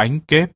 bánh kếp